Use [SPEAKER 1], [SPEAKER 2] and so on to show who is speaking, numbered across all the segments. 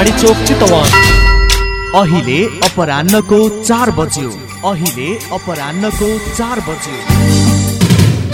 [SPEAKER 1] टाढी चोक चितवन। अहिले अपरान्नको चार बज्यो। अहिले अपरान्नको चार बज्यो।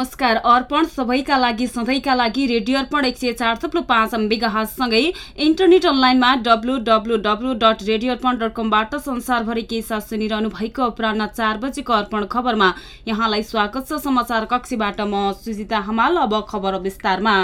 [SPEAKER 2] नमस्कार। अर्पण सबैका लागि सधैँका लागि रेडियो अर्पण एक सय चार थप्लो पाँच मेगाहासँगै इन्टरनेट अनलाइनमा W W W dot radio Arpan dot कमबाट संसारभरि के साथ सुनिरहनु भएको अपराह चार बजेको अर्पण खबरमा यहाँलाई स्वागत छ समाचार कक्षीबाट। म सुजिता हमाल अब खबर विस्तारमा।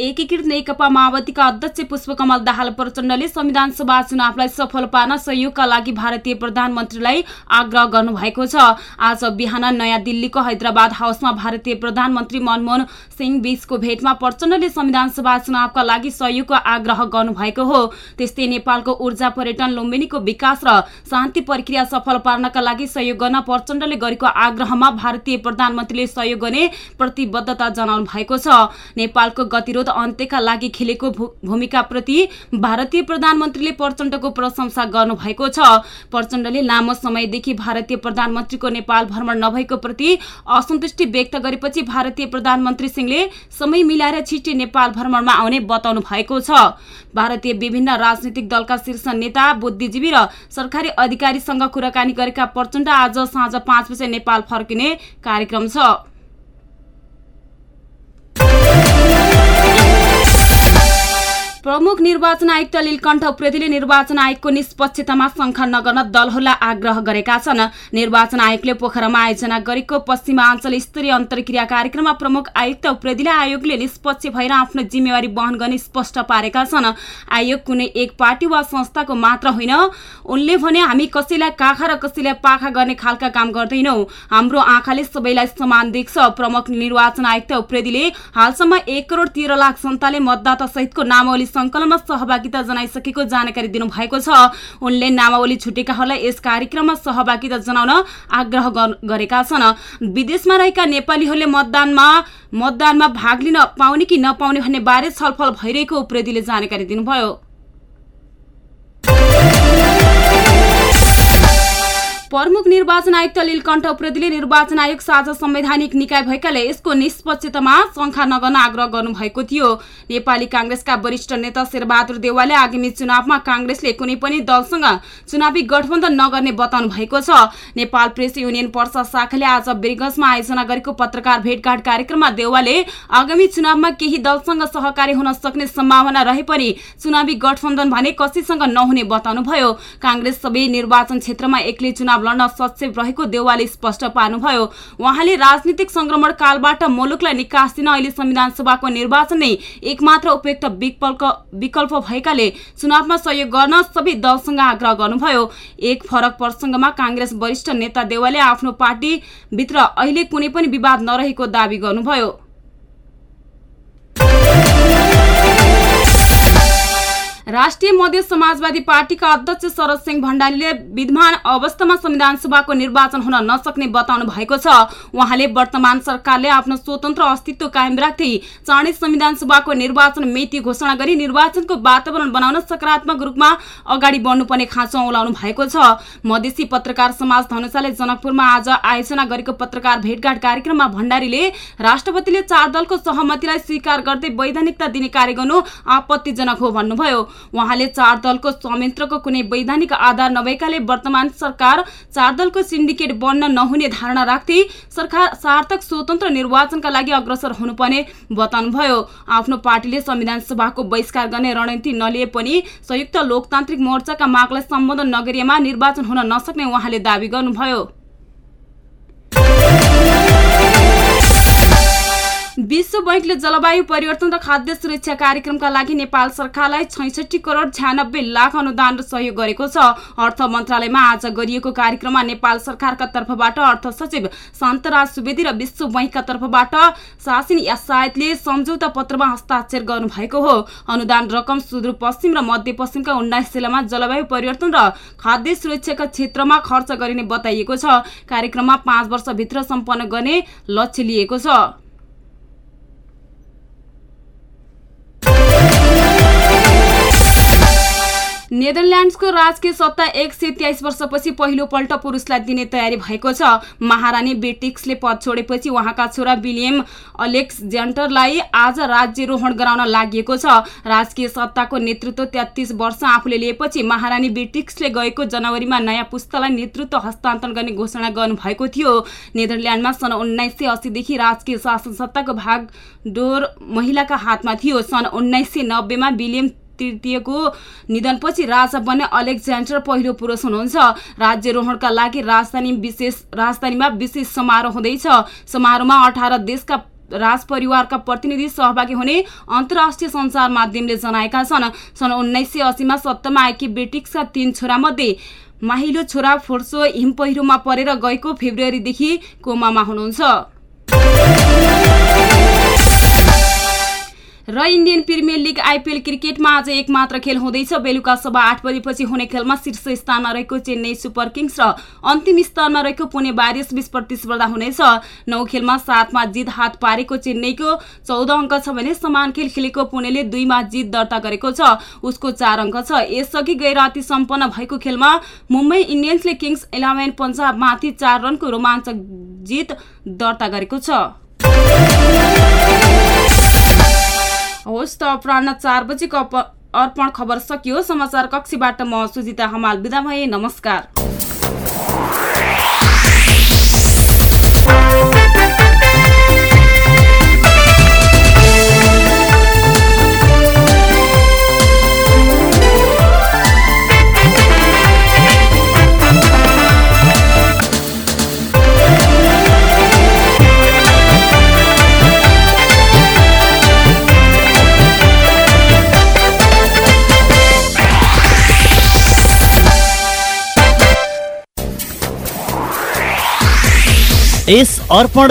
[SPEAKER 2] एकीकृत नेकपा माओवादीका अध्यक्ष पुष्पकमल दाहाल प्रचण्डले संविधान सभा चुनावलाई सफल पार्न सहयोगका लागि भारतीय प्रधानमन्त्रीलाई आग्रह गर्नुभएको छ। आज बिहान नयाँ दिल्लीको हैदराबाद हाउसमा भारतीय प्रधानमन्त्री मनमोहन सिंह बीचको भेटमा प्रचण्डले संविधान सभा चुनावका लागि सहयोगको आग्रह गर्नुभएको हो। त्यस्तै नेपालको ऊर्जा पर्यटन लुम्बिनीको विकास र शान्ति प्रक्रिया सफल पार्नका लागि सहयोग गर्न प्रचण्डले गरेको आग्रहमा भारतीय प्रधानमन्त्रीले सहयोग गर्ने प्रतिबद्धता जनाउनु भएको छ। नेपालको गतिरोध अन्त्यका लागि खेलेको भूमिकाप्रति भारतीय प्रधानमन्त्रीले प्रचण्डको प्रशंसा गर्नुभएको छ। प्रचण्डले लामो समयदेखि भारतीय प्रधानमन्त्रीको नेपाल भ्रमण नभएको प्रति असन्तुष्टि व्यक्त गरेपछि भारतीय प्रधानमन्त्री सिंहले समय मिलाएर छिट्टै नेपाल भ्रमणमा आउने बताउनु भएको छ। भारतीय विभिन्न राजनीतिक दलका शीर्ष नेता बुद्धिजीवी र सरकारी अधिकारीसँग कुराकानी गरेका प्रचण्ड आज साँझ पाँच बजे नेपाल फर्किने कार्यक्रम छ। प्रमुख निर्वाचन आयुक्त लीलकण्ठ उप्रेतीले निर्वाचन आयोगको निष्पक्षतामा शङ्का नगर्न दलहरूलाई आग्रह गरेका छन्। निर्वाचन आयोगले पोखरामा आयोजना गरेको पश्चिमाञ्चल स्तरीय अन्तर्क्रिया कार्यक्रममा प्रमुख आयुक्त उप्रेतीले आयोगले निष्पक्ष भएर आफ्नो जिम्मेवारी वहन गर्ने स्पष्ट पारेका छन्। आयोग कुनै एक पार्टी वा संस्थाको मात्र होइन। उनले भने हामी कसैलाई काखा र कसैलाई पाखा गर्ने खालका काम गर्दैनौ। हाम्रो आँखाले सबैलाई समान देख्छ। प्रमुख निर्वाचन आयुक्त उप्रेतीले हालसम्म एक करोड तेह्र लाख सन्ताले मतदाता सहितको नामावली संकलनमा सहभागिता जनाइसकेको जानकारी दिनुभएको छ। उनले नामावली छुटेकाहरूलाई यस कार्यक्रममा सहभागिता जनाउन आग्रह गरेका छन्। विदेशमा रहेका नेपालीहरूले मतदानमा मतदानमा भाग लिन पाउने कि नपाउने भन्ने बारे छलफल भइरहेको उप्रेतीले जानकारी दिनुभयो। प्रमुख निर्वाचन आयुक्त लीलकण्ठ उप्रेतीले निर्वाचन आयोग साझा संवैधानिक निकाय भएकाले यसको निष्पक्षतामा शङ्का नगर्न आग्रह गर्नुभएको थियो। नेपाली काङ्ग्रेसका वरिष्ठ नेता शेरबहादुर देवालले आगामी चुनावमा काङ्ग्रेसले कुनै पनि दलसँग चुनावी गठबन्धन नगर्ने बताउनु भएको छ। नेपाल प्रेस युनियन पर्सा शाखाले आज बिरगंजमा आयोजना गरेको पत्रकार भेटघाट कार्यक्रममा देवालले आगामी चुनावमा केही दलसँग सहकारी हुन सक्ने सम्भावना रहे पनि चुनावी गठबन्धन भने कसैसँग नहुने बताउनुभयो। काङ्ग्रेस सबै निर्वाचन क्षेत्रमा एक्लै चुनाव लड्न सक्षम रहेको देवालले स्पष्ट पार्नुभयो। उहाँले राजनीतिक संक्रमण कालबाट मुलुकलाई निकास दिन अहिले संविधान सभाको निर्वाचन नै एकमात्र उपयुक्त विकल्प भएकाले चुनावमा सहयोग गर्न सबै दलसँग आग्रह गर्नुभयो। एक फरक प्रसङ्गमा काङ्ग्रेस वरिष्ठ नेता देवालले आफ्नो पार्टीभित्र अहिले कुनै पनि विवाद नरहेको दावी गर्नुभयो। राष्ट्रिय मध्य समाजवादी पार्टीका अध्यक्ष शरद सिंह भण्डारीले विद्यमान अवस्थामा संविधान सभाको निर्वाचन हुन नसक्ने बताउनु भएको छ। उहाँले वर्तमान सरकारले आफ्नो स्वतन्त्र अस्तित्व कायम राख्दै चाँडै संविधान सभाको निर्वाचन मिति घोषणा गरी निर्वाचनको वातावरण बनाउन सकारात्मक रूपमा अगाडि बढ्नुपर्ने खाँचो औलाउनु भएको छ। मधेसी पत्रकार समाज धनुषाले जनकपुरमा आज आयोजना गरेको पत्रकार भेटघाट कार्यक्रममा भण्डारीले राष्ट्रपतिले चार दलको सहमतिलाई स्वीकार गर्दै वैधानिकता दिने कार्य गर्नु आपत्तिजनक हो भन्नुभयो। उहाँले चार दलको संयन्त्रको कुनै वैधानिक आधार नभएकाले वर्तमान सरकार चार दलको सिन्डिकेट बन्न नहुने धारणा राख्दै सरकार सार्थक स्वतन्त्र निर्वाचनका लागि अग्रसर हुनुपर्ने बताउनुभयो। आफ्नो पार्टीले संविधान सभाको बहिष्कार गर्ने रणनीति नलिए पनि संयुक्त लोकतान्त्रिक मोर्चाका मागलाई सम्बोधन नगरिएमा निर्वाचन हुन नसक्ने उहाँले दावी गर्नुभयो। विश्व बैङ्कले जलवायु परिवर्तन र खाद्य सुरक्षा कार्यक्रमका लागि नेपाल सरकारलाई छैसठी करोड छ्यानब्बे लाख अनुदान र सहयोग गरेको छ। अर्थ मन्त्रालयमा आज गरिएको कार्यक्रममा नेपाल सरकारका तर्फबाट अर्थ सचिव शान्तराज सुवेदी र विश्व बैङ्कका तर्फबाट शासिन यासायतले सम्झौता पत्रमा हस्ताक्षर गर्नुभएको हो। अनुदान रकम सुदूरपश्चिम र मध्यपश्चिमका उन्नाइस जिल्लामा जलवायु परिवर्तन र खाद्य सुरक्षाका क्षेत्रमा खर्च गरिने बताइएको छ। कार्यक्रममा पाँच वर्षभित्र सम्पन्न गर्ने लक्ष्य लिएको छ। नेदरल्यान्ड्सको राजकीय सत्ता एक सय तेइस वर्षपछि पहिलोपल्ट पुरुषलाई दिने तयारी भएको छ। महारानी बेटिक्सले पद छोडेपछि उहाँका छोरा विलियम अलेक्स जेन्टरलाई आज राज्यरोहण गराउन लागि छ। राजकीय सत्ताको नेतृत्व तेत्तिस वर्ष आफूले लिएपछि महारानी बेटिक्सले गएको जनवरीमा नयाँ पुस्तालाई नेतृत्व हस्तान्तरण गर्ने घोषणा गर्नुभएको थियो। नेदरल्यान्डमा सन् उन्नाइस सय अस्सीदेखि राजकीय शासन सत्ताको भागडोर महिलाका हातमा थियो। सन् उन्नाइस सय नब्बेमा विलियम तृतीयको निधनपछि राजा बन्ने अलेक्जेन्डर पहिलो पुरुष हुनुहुन्छ। राज्यरोहणका लागि राजधानी विशेष राजधानीमा विशेष समारोह हुँदैछ। समारोहमा अठार देशका राजपरिवारका प्रतिनिधि सहभागी हुने अन्तर्राष्ट्रिय सञ्चार माध्यमले जनाएका छन्। सन् उन्नाइस सय अस्सीमा सत्तामा आएकी ब्रिटिसका तीन छोरामध्ये माहिलो छोरा फोर्सो हिमपहिरोमा परेर गएको फेब्रुअरीदेखि कोमामा हुनुहुन्छ। र इन्डियन प्रिमियर लिग आइपिएल क्रिकेटमा आज एक मात्र खेल हुँदैछ। बेलुका सभा आठ बजेपछि हुने खेलमा शीर्ष स्थानमा रहेको चेन्नई सुपर किङ्स र अन्तिम स्थानमा रहेको पुणे बारिस बीच प्रतिस्पर्धा हुनेछ। नौ खेलमा सातमा जित हात पारेको चेन्नईको चौध अङ्क छ भने समान खेल खेलेको पुणेले दुईमा जित दर्ता गरेको छ। उसको चार अङ्क छ। यसअघि गै राति सम्पन्न भएको खेलमा मुम्बई इन्डियन्सले किङ्स इलेभेन पन्जाबमाथि चार रनको रोमाञ्चक जित दर्ता गरेको छ। होस् त अपराह चार बजीको अर्पण खबर सकियो। समाचार कक्षीबाट म सुजिता हमाल बिदा भए नमस्कार।
[SPEAKER 1] यस अर्पण